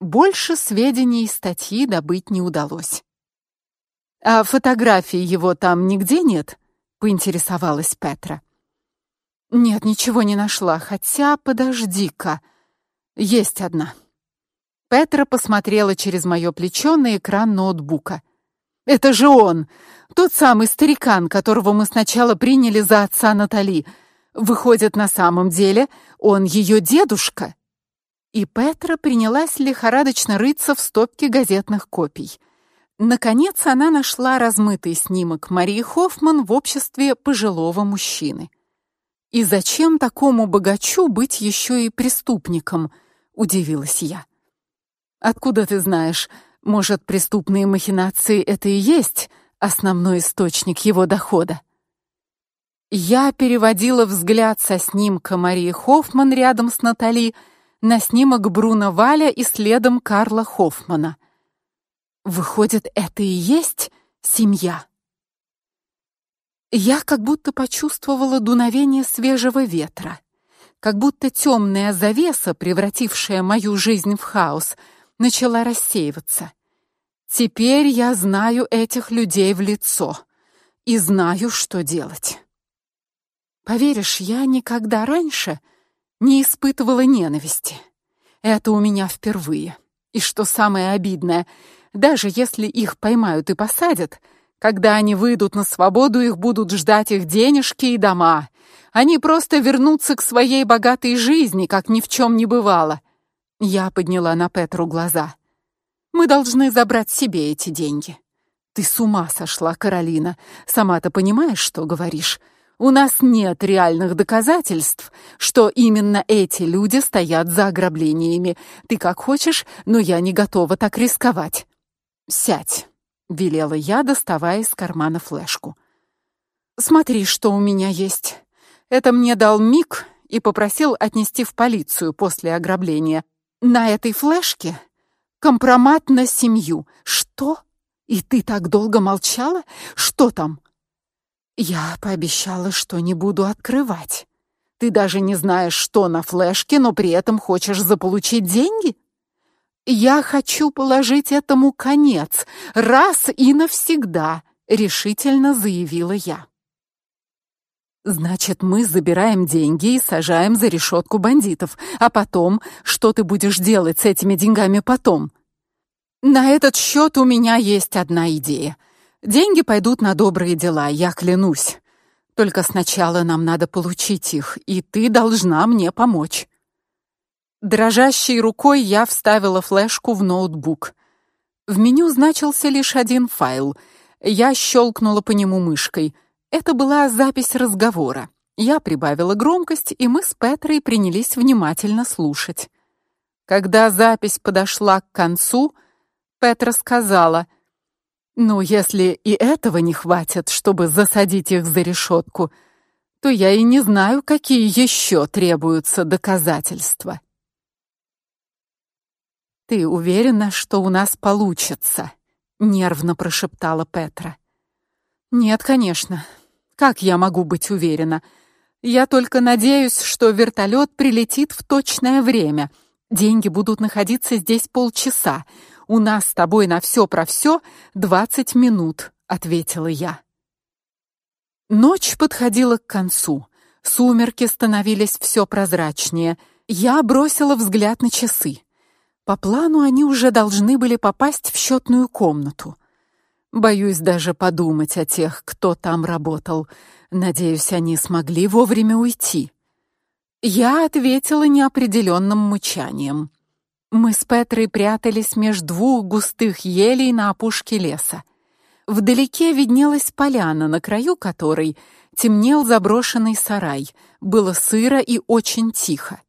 Больше сведений из статьи добыть не удалось. А фотографии его там нигде нет? поинтересовалась Петра. Нет, ничего не нашла, хотя подожди-ка. Есть одна. Петра посмотрела через моё плечо на экран ноутбука. Это же он, тот самый старикан, которого мы сначала приняли за отца Натали. Выходит, на самом деле он её дедушка. И Петра принялась лихорадочно рыться в стопке газетных копий. Наконец она нашла размытый снимок Марии Хоффман в обществе пожилого мужчины. И зачем такому богачу быть еще и преступником? удивилась я. Откуда ты знаешь? Может, преступные махинации это и есть основной источник его дохода? Я переводила взгляд со снимка Марии Хоффман рядом с Натали на снимок Бруно Валя и следом Карла Хоффмана. Выходит, это и есть семья. Я как будто почувствовала дуновение свежего ветра, как будто темная завеса, превратившая мою жизнь в хаос, начала рассеиваться. Теперь я знаю этих людей в лицо и знаю, что делать. Поверишь, я никогда раньше не испытывала ненависти. Это у меня впервые. И что самое обидное, даже если их поймают и посадят, когда они выйдут на свободу, их будут ждать их денежки и дома. Они просто вернутся к своей богатой жизни, как ни в чем не бывало. Я подняла на Петру глаза. Мы должны забрать себе эти деньги. Ты с ума сошла, Каролина. Сама-то понимаешь, что говоришь? У нас нет реальных доказательств, что именно эти люди стоят за ограблениями. Ты как хочешь, но я не готова так рисковать. Сядь, велела я, доставая из кармана флешку. Смотри, что у меня есть. Это мне дал Мик и попросил отнести в полицию после ограбления. На этой флешке компромат на семью. Что? И ты так долго молчала? Что там? Я пообещала, что не буду открывать. Ты даже не знаешь, что на флешке, но при этом хочешь заполучить деньги? Я хочу положить этому конец раз и навсегда, решительно заявила я. Значит, мы забираем деньги и сажаем за решетку бандитов. А потом, что ты будешь делать с этими деньгами потом? На этот счет у меня есть одна идея. Деньги пойдут на добрые дела, я клянусь. Только сначала нам надо получить их, и ты должна мне помочь. Дрожащей рукой я вставила флешку в ноутбук. В меню значился лишь один файл. Я щелкнула по нему мышкой. Это была запись разговора. Я прибавила громкость, и мы с Петрой принялись внимательно слушать. Когда запись подошла к концу, Петра сказала: "Ну, если и этого не хватит, чтобы засадить их за решетку, то я и не знаю, какие еще требуются доказательства. Ты уверена, что у нас получится? нервно прошептала Петра. Нет, конечно. Как я могу быть уверена? Я только надеюсь, что вертолет прилетит в точное время. Деньги будут находиться здесь полчаса. У нас с тобой на все про все двадцать минут, ответила я. Ночь подходила к концу. Сумерки становились все прозрачнее. Я бросила взгляд на часы. По плану они уже должны были попасть в счетную комнату. Боюсь даже подумать о тех, кто там работал. Надеюсь, они смогли вовремя уйти. Я ответила неопределенным мычанием. Мы с Петрой прятались между двух густых елей на опушке леса. Вдалеке виднелась поляна, на краю которой темнел заброшенный сарай. Было сыро и очень тихо.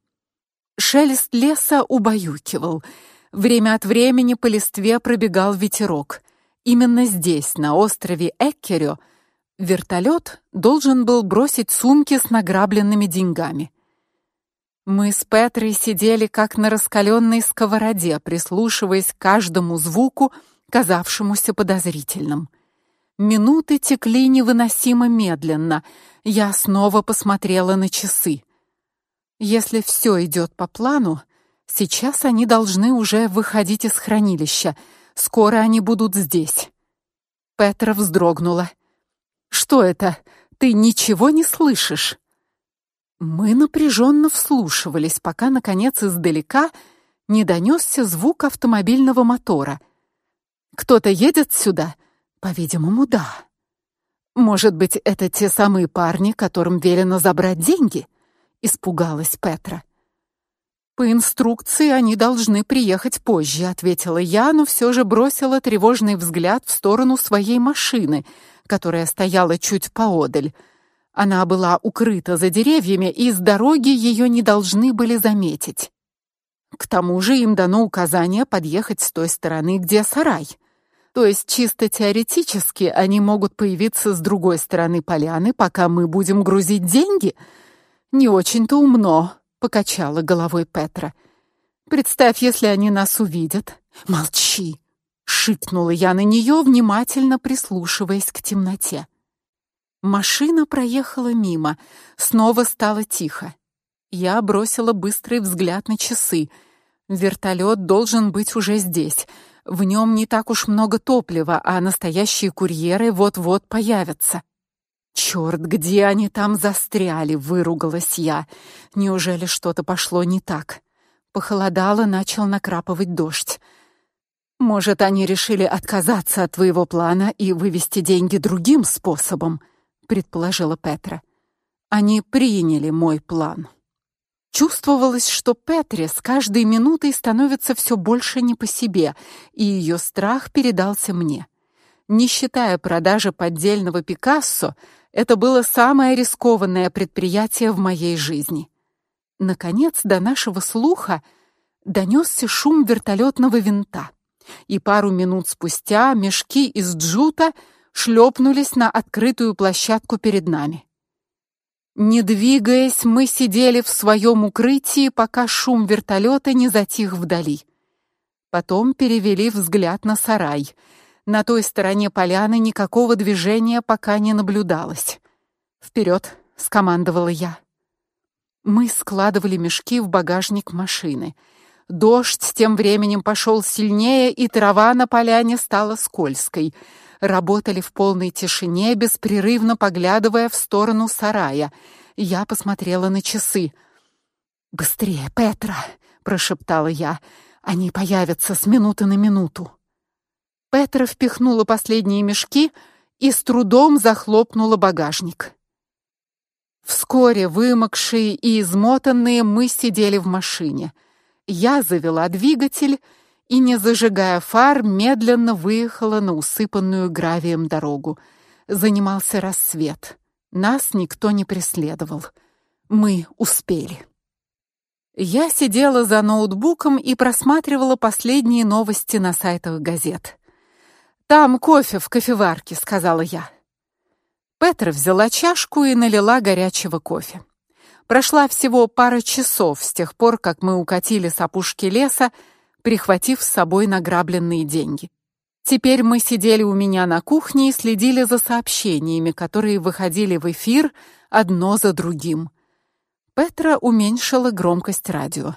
Шелест леса убаюкивал. Время от времени по листве пробегал ветерок. Именно здесь, на острове Эккерё, вертолет должен был бросить сумки с награбленными деньгами. Мы с Петрой сидели как на раскаленной сковороде, прислушиваясь к каждому звуку, казавшемуся подозрительным. Минуты текли невыносимо медленно. Я снова посмотрела на часы. Если все идет по плану, сейчас они должны уже выходить из хранилища. Скоро они будут здесь. Петра вздрогнула. Что это? Ты ничего не слышишь? Мы напряженно вслушивались, пока наконец издалека не донесся звук автомобильного мотора. Кто-то едет сюда? По-видимому, да. Может быть, это те самые парни, которым велено забрать деньги? испугалась Петра. По инструкции они должны приехать позже, ответила я, но все же бросила тревожный взгляд в сторону своей машины, которая стояла чуть поодаль. Она была укрыта за деревьями, и с дороги ее не должны были заметить. К тому же им дано указание подъехать с той стороны, где сарай. То есть чисто теоретически они могут появиться с другой стороны поляны, пока мы будем грузить деньги. Не очень-то умно, покачала головой Петра. Представь, если они нас увидят. Молчи, шикнула я на нее, внимательно прислушиваясь к темноте. Машина проехала мимо, снова стало тихо. Я бросила быстрый взгляд на часы. Вертолет должен быть уже здесь. В нем не так уж много топлива, а настоящие курьеры вот-вот появятся. Черт, где они там застряли, выругалась я. Неужели что-то пошло не так? Похолодало, начал накрапывать дождь. Может, они решили отказаться от твоего плана и вывести деньги другим способом, предположила Петра. Они приняли мой план. Чувствовалось, что Петре с каждой минутой становится все больше не по себе, и ее страх передался мне. Не считая продажи поддельного Пикассо, это было самое рискованное предприятие в моей жизни. Наконец до нашего слуха донесся шум вертолетного винта, и пару минут спустя мешки из джута шлепнулись на открытую площадку перед нами. Не двигаясь, мы сидели в своем укрытии, пока шум вертолета не затих вдали. Потом перевели взгляд на сарай — на той стороне поляны никакого движения пока не наблюдалось. Вперед, скомандовала я. Мы складывали мешки в багажник машины. Дождь тем временем пошел сильнее, и трава на поляне стала скользкой. Работали в полной тишине, беспрерывно поглядывая в сторону сарая. Я посмотрела на часы. "Быстрее, Петра", прошептала я. "Они появятся с минуты на минуту". Петра впихнула последние мешки и с трудом захлопнула багажник. Вскоре, вымокшие и измотанные, мы сидели в машине. Я завела двигатель и, не зажигая фар, медленно выехала на усыпанную гравием дорогу. Занимался рассвет. Нас никто не преследовал. Мы успели. Я сидела за ноутбуком и просматривала последние новости на сайтах газет. Там кофе в кофеварке, сказала я. Петра взяла чашку и налила горячего кофе. Прошла всего пара часов с тех пор, как мы укатили с опушки леса, прихватив с собой награбленные деньги. Теперь мы сидели у меня на кухне и следили за сообщениями, которые выходили в эфир одно за другим. Петра уменьшила громкость радио.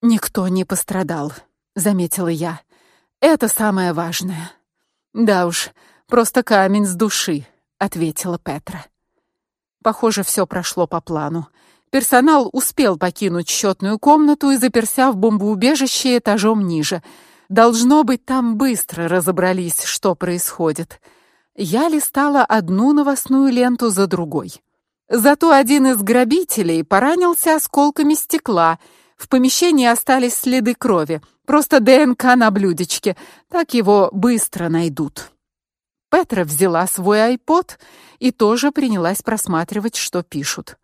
Никто не пострадал, заметила я. Это самое важное. Да уж, просто камень с души, ответила Петра. Похоже, все прошло по плану. Персонал успел покинуть счетную комнату и заперся в бомбоубежище этажом ниже. Должно быть, там быстро разобрались, что происходит. Я листала одну новостную ленту за другой. Зато один из грабителей поранился осколками стекла. В помещении остались следы крови. Просто ДНК на блюдечке. Так его быстро найдут. Петра взяла свой iPod и тоже принялась просматривать, что пишут.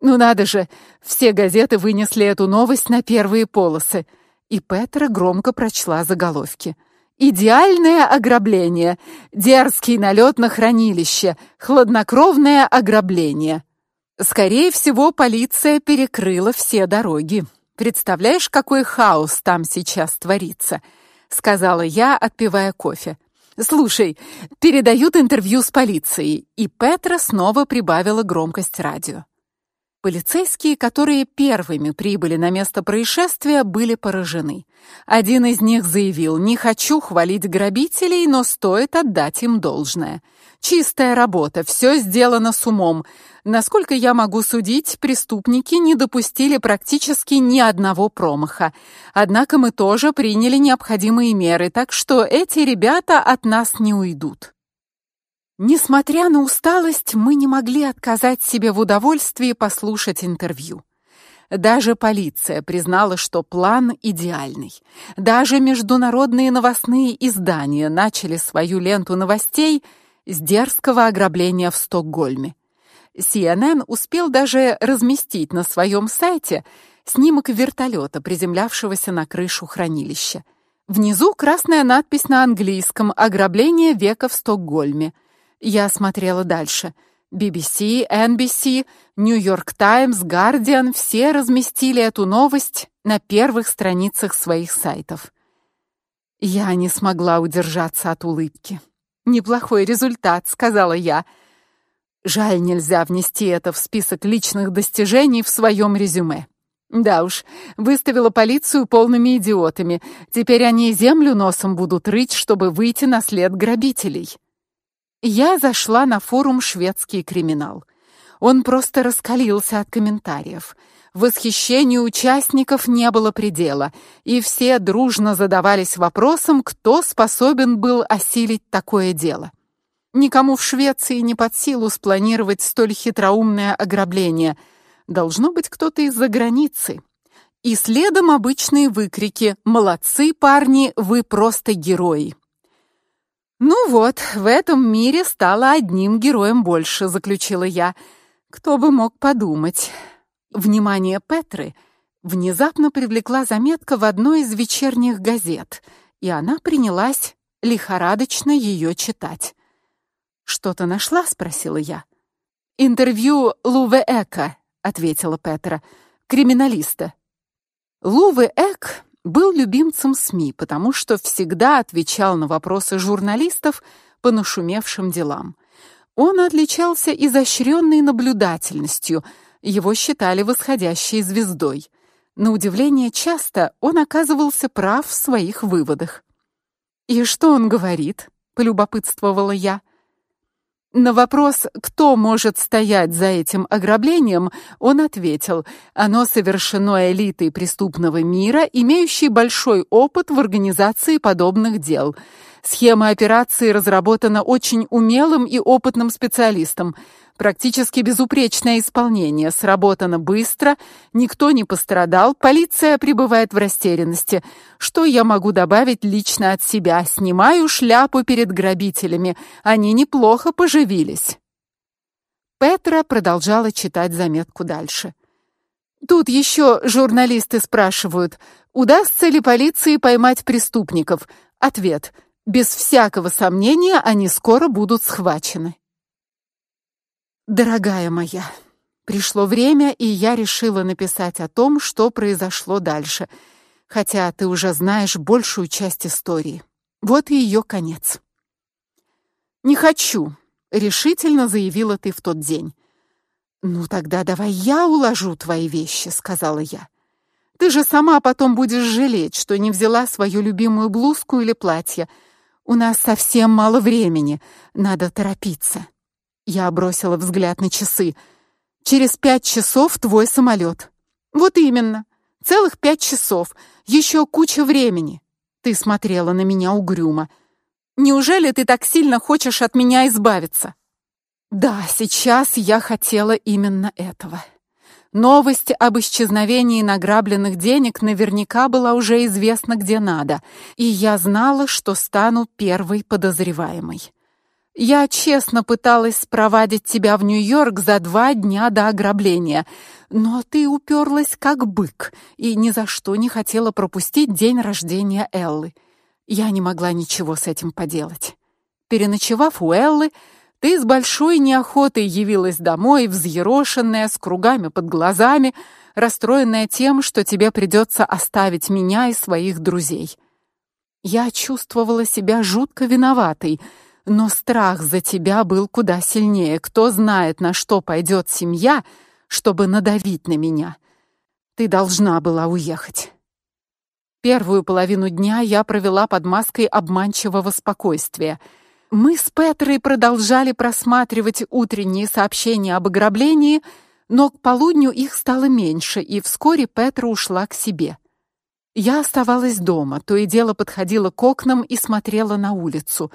Ну надо же, все газеты вынесли эту новость на первые полосы. И Петра громко прочла заголовки. Идеальное ограбление, дерзкий налет на хранилище, хладнокровное ограбление. Скорее всего, полиция перекрыла все дороги. Представляешь, какой хаос там сейчас творится, сказала я, отпивая кофе. Слушай, передают интервью с полицией, и Петра снова прибавила громкость радио. Полицейские, которые первыми прибыли на место происшествия, были поражены. Один из них заявил: "Не хочу хвалить грабителей, но стоит отдать им должное. Чистая работа, все сделано с умом. Насколько я могу судить, преступники не допустили практически ни одного промаха. Однако мы тоже приняли необходимые меры, так что эти ребята от нас не уйдут". Несмотря на усталость, мы не могли отказать себе в удовольствии послушать интервью. Даже полиция признала, что план идеальный. Даже международные новостные издания начали свою ленту новостей с дерзкого ограбления в Стокгольме. CNN успел даже разместить на своем сайте снимок вертолета, приземлявшегося на крышу хранилища. Внизу красная надпись на английском «Ограбление века в Стокгольме». Я смотрела дальше. BBC, NBC, New York Times, Guardian все разместили эту новость на первых страницах своих сайтов. Я не смогла удержаться от улыбки. Неплохой результат, сказала я. Жаль, нельзя внести это в список личных достижений в своем резюме. Да уж, выставила полицию полными идиотами. Теперь они землю носом будут рыть, чтобы выйти на след грабителей. Я зашла на форум Шведский криминал. Он просто раскалился от комментариев. Восхищению участников не было предела, и все дружно задавались вопросом, кто способен был осилить такое дело. Никому в Швеции не под силу спланировать столь хитроумное ограбление. Должно быть кто-то из-за границы. И следом обычные выкрики: "Молодцы, парни, вы просто герои!" Ну вот, в этом мире стало одним героем больше, заключила я. Кто бы мог подумать. Внимание Петры внезапно привлекла заметка в одной из вечерних газет, и она принялась лихорадочно ее читать. Что-то нашла, спросила я. Интервью Луве Эка, ответила Петра, криминалиста. Луве Эк был любимцем СМИ, потому что всегда отвечал на вопросы журналистов по нашумевшим делам. Он отличался изощренной наблюдательностью, его считали восходящей звездой. На удивление часто он оказывался прав в своих выводах. "И что он говорит?" полюбопытствовала я. На вопрос, кто может стоять за этим ограблением, он ответил: оно совершено элитой преступного мира, имеющей большой опыт в организации подобных дел. Схема операции разработана очень умелым и опытным специалистом. Практически безупречное исполнение, сработано быстро, никто не пострадал, полиция пребывает в растерянности. Что я могу добавить лично от себя? Снимаю шляпу перед грабителями. Они неплохо поживились. Петра продолжала читать заметку дальше. Тут еще журналисты спрашивают: удастся ли полиции поймать преступников? Ответ: без всякого сомнения, они скоро будут схвачены. Дорогая моя, пришло время, и я решила написать о том, что произошло дальше, хотя ты уже знаешь большую часть истории. Вот и ее конец. Не хочу, решительно заявила ты в тот день. Ну тогда давай я уложу твои вещи, сказала я. Ты же сама потом будешь жалеть, что не взяла свою любимую блузку или платье. У нас совсем мало времени, надо торопиться. Я бросила взгляд на часы. Через пять часов твой самолет. Вот именно. Целых пять часов. Еще куча времени. Ты смотрела на меня угрюмо. Неужели ты так сильно хочешь от меня избавиться? Да, сейчас я хотела именно этого. Новость об исчезновении награбленных денег наверняка была уже известна где надо, и я знала, что стану первой подозреваемой. Я честно пыталась спровадить тебя в Нью-Йорк за два дня до ограбления, но ты уперлась как бык и ни за что не хотела пропустить день рождения Эллы. Я не могла ничего с этим поделать. Переночевав у Эллы, ты с большой неохотой явилась домой, взъерошенная, с кругами под глазами, расстроенная тем, что тебе придется оставить меня и своих друзей. Я чувствовала себя жутко виноватой, но страх за тебя был куда сильнее. Кто знает, на что пойдет семья, чтобы надавить на меня. Ты должна была уехать. Первую половину дня я провела под маской обманчивого спокойствия — мы с Петрой продолжали просматривать утренние сообщения об ограблении, но к полудню их стало меньше, и вскоре Петра ушла к себе. Я оставалась дома, то и дело подходила к окнам и смотрела на улицу.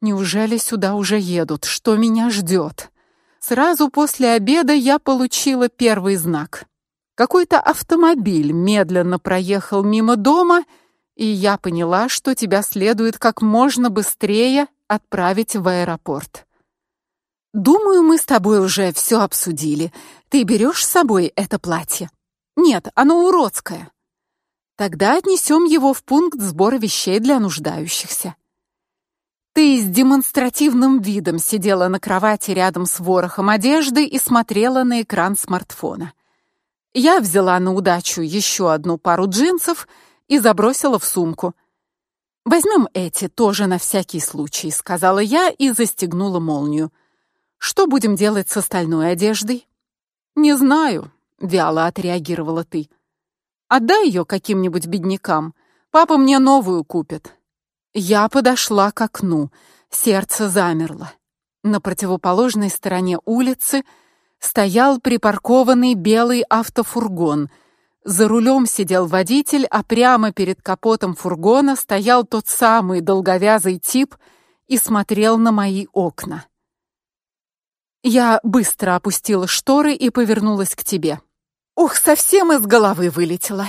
Неужели сюда уже едут? Что меня ждет? Сразу после обеда я получила первый знак. Какой-то автомобиль медленно проехал мимо дома, и я поняла, что тебя следует как можно быстрее отправить в аэропорт. Думаю, мы с тобой уже все обсудили. Ты берешь с собой это платье? Нет, оно уродское. Тогда отнесем его в пункт сбора вещей для нуждающихся. Ты с демонстративным видом сидела на кровати рядом с ворохом одежды и смотрела на экран смартфона. Я взяла на удачу еще одну пару джинсов и забросила в сумку — Возьмем эти тоже на всякий случай, сказала я и застегнула молнию. Что будем делать с остальной одеждой? Не знаю, вяло отреагировала ты. Отдай ее каким-нибудь беднякам. Папа мне новую купит. Я подошла к окну. Сердце замерло. На противоположной стороне улицы стоял припаркованный белый автофургон — за рулем сидел водитель, а прямо перед капотом фургона стоял тот самый долговязый тип и смотрел на мои окна. Я быстро опустила шторы и повернулась к тебе. Ух, совсем из головы вылетело.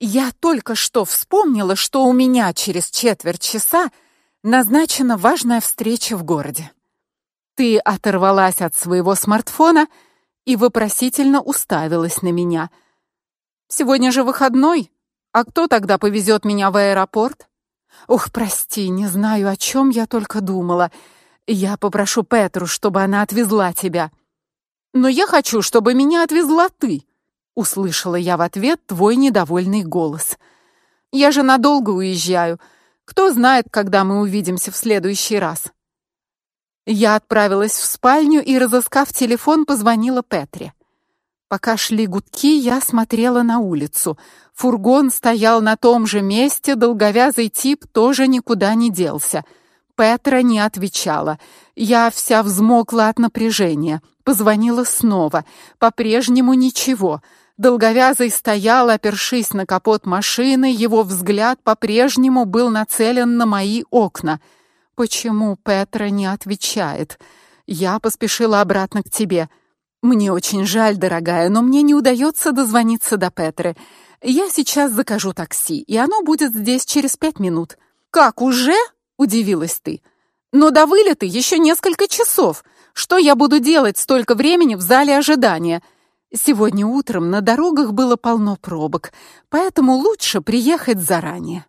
Я только что вспомнила, что у меня через четверть часа назначена важная встреча в городе. Ты оторвалась от своего смартфона и вопросительно уставилась на меня — Сегодня же выходной. А кто тогда повезет меня в аэропорт? Ух, прости, не знаю, о чем я только думала. Я попрошу Петру, чтобы она отвезла тебя. Но я хочу, чтобы меня отвезла ты, услышала я в ответ твой недовольный голос. Я же надолго уезжаю. Кто знает, когда мы увидимся в следующий раз. Я отправилась в спальню и, разыскав телефон, позвонила Петре. Пока шли гудки, я смотрела на улицу. Фургон стоял на том же месте, долговязый тип тоже никуда не делся. Петра не отвечала. Я вся взмокла от напряжения. Позвонила снова. По-прежнему ничего. Долговязый стоял, опершись на капот машины, его взгляд по-прежнему был нацелен на мои окна. Почему Петра не отвечает? Я поспешила обратно к тебе. Мне очень жаль, дорогая, но мне не удается дозвониться до Петры. Я сейчас закажу такси, и оно будет здесь через пять минут. Как уже? удивилась ты. Но до вылета еще несколько часов. Что я буду делать столько времени в зале ожидания? Сегодня утром на дорогах было полно пробок, поэтому лучше приехать заранее.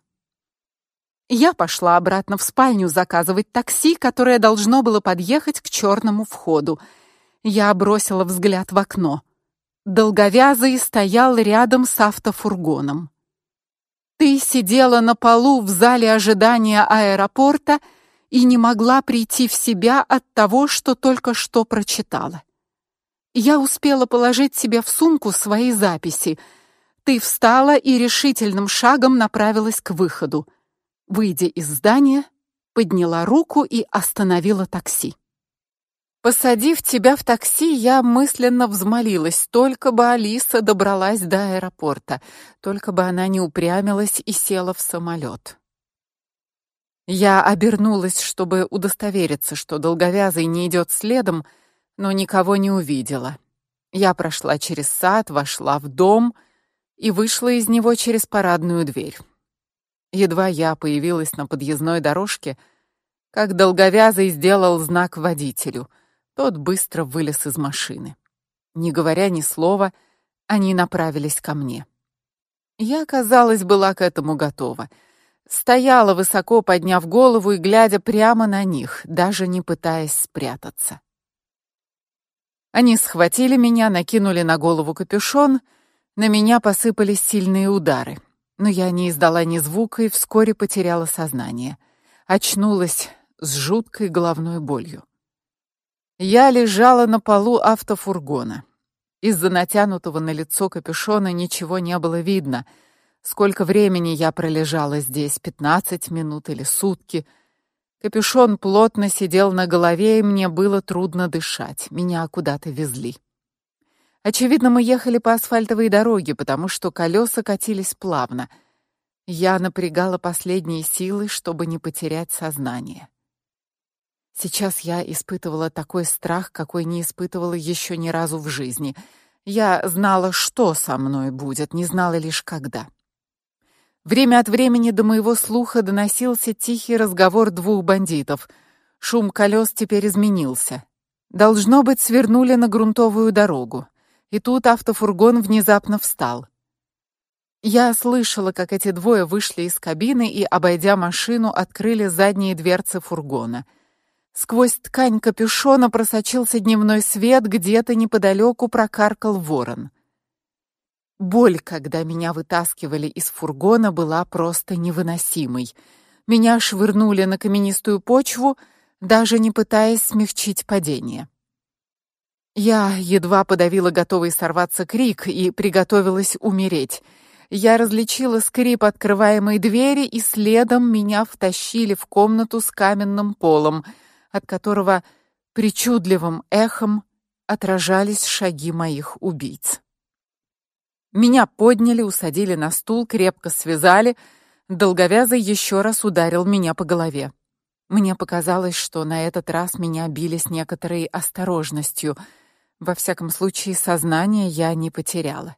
Я пошла обратно в спальню заказывать такси, которое должно было подъехать к черному входу. Я бросила взгляд в окно. Долговязый стоял рядом с автофургоном. Ты сидела на полу в зале ожидания аэропорта и не могла прийти в себя от того, что только что прочитала. Я успела положить себе в сумку свои записи. Ты встала и решительным шагом направилась к выходу. Выйдя из здания, подняла руку и остановила такси. Посадив тебя в такси, я мысленно взмолилась, только бы Алиса добралась до аэропорта, только бы она не упрямилась и села в самолет. Я обернулась, чтобы удостовериться, что долговязый не идет следом, но никого не увидела. Я прошла через сад, вошла в дом и вышла из него через парадную дверь. Едва я появилась на подъездной дорожке, как долговязый сделал знак водителю. Тот быстро вылез из машины. Не говоря ни слова, они направились ко мне. Я, казалось, была к этому готова. Стояла высоко, подняв голову и глядя прямо на них, даже не пытаясь спрятаться. Они схватили меня, накинули на голову капюшон, на меня посыпались сильные удары. Но я не издала ни звука и вскоре потеряла сознание. Очнулась с жуткой головной болью. Я лежала на полу автофургона. Из-за натянутого на лицо капюшона ничего не было видно. Сколько времени я пролежала здесь, пятнадцать минут или сутки — Капюшон плотно сидел на голове, и мне было трудно дышать. Меня куда-то везли. Очевидно, мы ехали по асфальтовой дороге, потому что колеса катились плавно. Я напрягала последние силы, чтобы не потерять сознание. Сейчас я испытывала такой страх, какой не испытывала еще ни разу в жизни. Я знала, что со мной будет, не знала лишь когда. Время от времени до моего слуха доносился тихий разговор двух бандитов. Шум колес теперь изменился. Должно быть, свернули на грунтовую дорогу. И тут автофургон внезапно встал. Я слышала, как эти двое вышли из кабины и, обойдя машину, открыли задние дверцы фургона. Сквозь ткань капюшона просочился дневной свет, где-то неподалеку прокаркал ворон. Боль, когда меня вытаскивали из фургона, была просто невыносимой. Меня швырнули на каменистую почву, даже не пытаясь смягчить падение. Я едва подавила готовый сорваться крик и приготовилась умереть. Я различила скрип открываемой двери, и следом меня втащили в комнату с каменным полом, от которого причудливым эхом отражались шаги моих убийц. Меня подняли, усадили на стул, крепко связали. Долговязый еще раз ударил меня по голове. Мне показалось, что на этот раз меня били с некоторой осторожностью. Во всяком случае, сознание я не потеряла.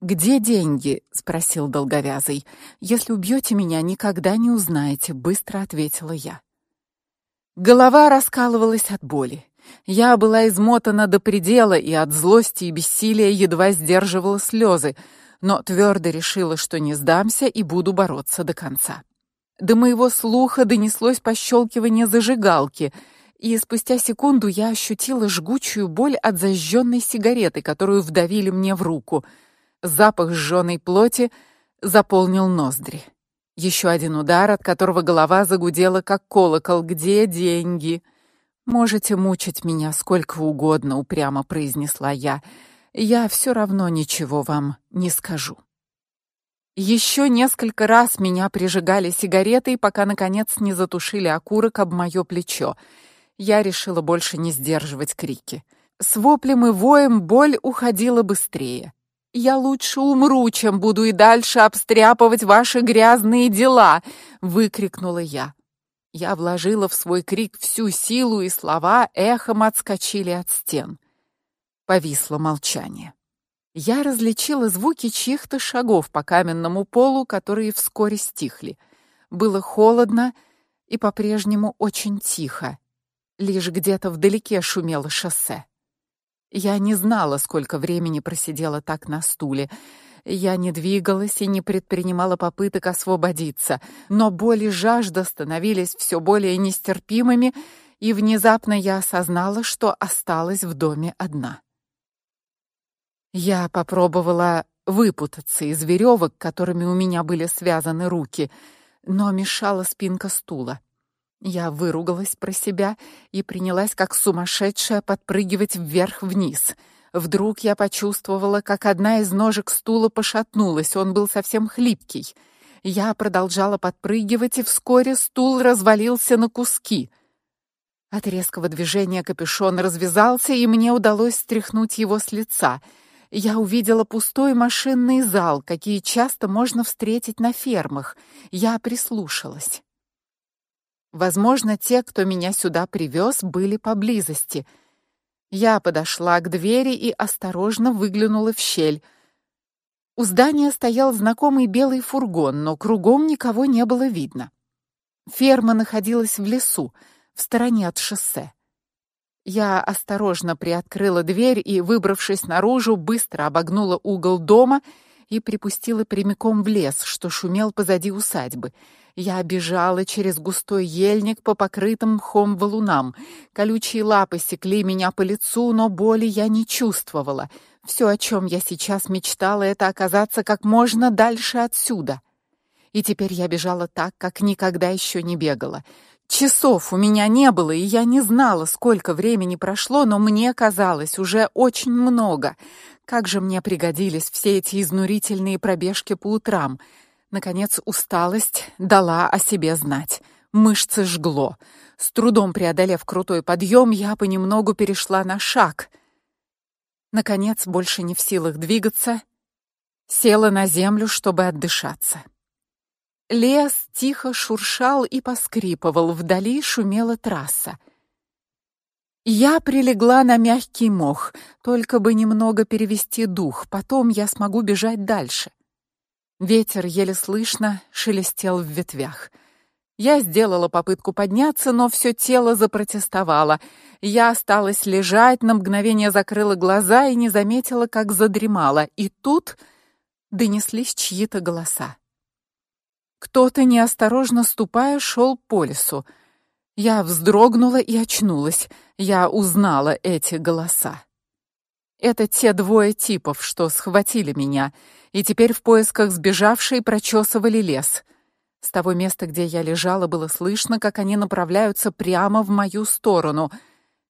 Где деньги? спросил долговязый. Если убьете меня, никогда не узнаете, быстро ответила я. Голова раскалывалась от боли. Я была измотана до предела и от злости и бессилия едва сдерживала слезы, но твердо решила, что не сдамся и буду бороться до конца. До моего слуха донеслось пощелкивание зажигалки, и спустя секунду я ощутила жгучую боль от зажженной сигареты, которую вдавили мне в руку. Запах сжёной плоти заполнил ноздри. Еще один удар, от которого голова загудела как колокол. Где деньги? Можете мучить меня сколько угодно, упрямо произнесла я. Я все равно ничего вам не скажу. Еще несколько раз меня прижигали сигаретой, пока наконец не затушили окурок об мое плечо. Я решила больше не сдерживать крики. С воплем и воем боль уходила быстрее. Я лучше умру, чем буду и дальше обстряпывать ваши грязные дела, выкрикнула я. Я вложила в свой крик всю силу, и слова эхом отскочили от стен. Повисло молчание. Я различила звуки чьих-то шагов по каменному полу, которые вскоре стихли. Было холодно и по-прежнему очень тихо. Лишь где-то вдалеке шумело шоссе. Я не знала, сколько времени просидела так на стуле. Я не двигалась и не предпринимала попыток освободиться, но боль и жажда становились все более нестерпимыми, и внезапно я осознала, что осталась в доме одна. Я попробовала выпутаться из веревок, которыми у меня были связаны руки, но мешала спинка стула. Я выругалась про себя и принялась как сумасшедшая подпрыгивать вверх-вниз. Вдруг я почувствовала, как одна из ножек стула пошатнулась, он был совсем хлипкий. Я продолжала подпрыгивать, и вскоре стул развалился на куски. От резкого движения капюшон развязался, и мне удалось стряхнуть его с лица — я увидела пустой машинный зал, какие часто можно встретить на фермах. Я прислушалась. Возможно, те, кто меня сюда привез, были поблизости. Я подошла к двери и осторожно выглянула в щель. У здания стоял знакомый белый фургон, но кругом никого не было видно. Ферма находилась в лесу, в стороне от шоссе. Я осторожно приоткрыла дверь и, выбравшись наружу, быстро обогнула угол дома и припустила прямиком в лес, что шумел позади усадьбы. Я бежала через густой ельник по покрытым мхом валунам. Колючие лапы секли меня по лицу, но боли я не чувствовала. Все, о чем я сейчас мечтала, это оказаться как можно дальше отсюда. И теперь я бежала так, как никогда еще не бегала. Часов у меня не было, и я не знала, сколько времени прошло, но мне казалось уже очень много. Как же мне пригодились все эти изнурительные пробежки по утрам. Наконец усталость дала о себе знать. Мышцы жгло. С трудом преодолев крутой подъем, я понемногу перешла на шаг. Наконец, больше не в силах двигаться, села на землю, чтобы отдышаться. Лес тихо шуршал и поскрипывал, вдали шумела трасса. Я прилегла на мягкий мох, только бы немного перевести дух, потом я смогу бежать дальше. Ветер еле слышно шелестел в ветвях. Я сделала попытку подняться, но все тело запротестовало. Я осталась лежать, на мгновение закрыла глаза и не заметила, как задремала. И тут донеслись чьи-то голоса. Кто-то неосторожно ступая шел по лесу. Я вздрогнула и очнулась. Я узнала эти голоса. Это те двое типов, что схватили меня, и теперь в поисках сбежавшей прочесывали лес. С того места, где я лежала, было слышно, как они направляются прямо в мою сторону.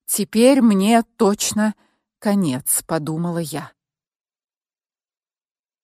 Теперь мне точно конец, подумала я.